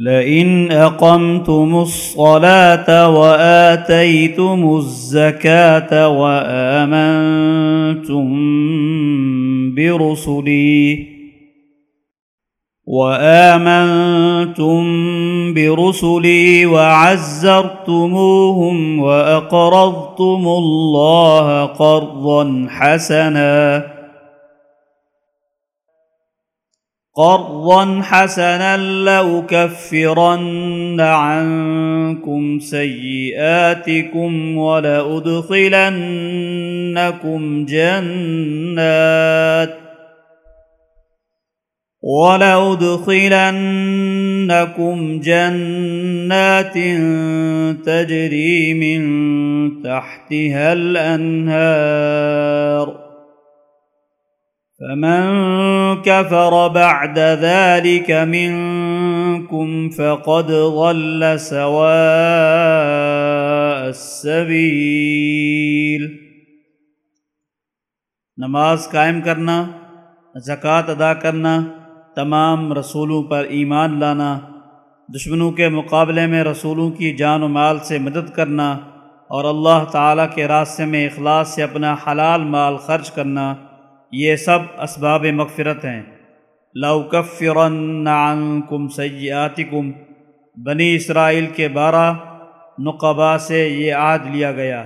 لئن أقمتم الصلاة وآتيتم الزكاة وآمنتم برسلي وآمنتم برسلي وعزرتموهم وأقرضتم الله قرضا حسناً قرضا حسنا لأكفرن عنكم سيئاتكم ولأدخلنكم جنات ولأدخلنكم جنات تجري من تحتها الأنهار فمن كفر بعد ذلك منكم فقد ضل سواء السبيل۔ نماز قائم کرنا، زکوٰۃ ادا کرنا، تمام رسولوں پر ایمان لانا، دشمنوں کے مقابلے میں رسولوں کی جان و مال سے مدد کرنا اور اللہ تعالیٰ کے راستے میں اخلاص سے اپنا حلال مال خرچ کرنا۔ یہ سب اسباب مغفرت ہیں۔ لوکفر کم سیاتی کم بنی اسرائیل کے بارہ نقبہ سے یہ عاد لیا گیا۔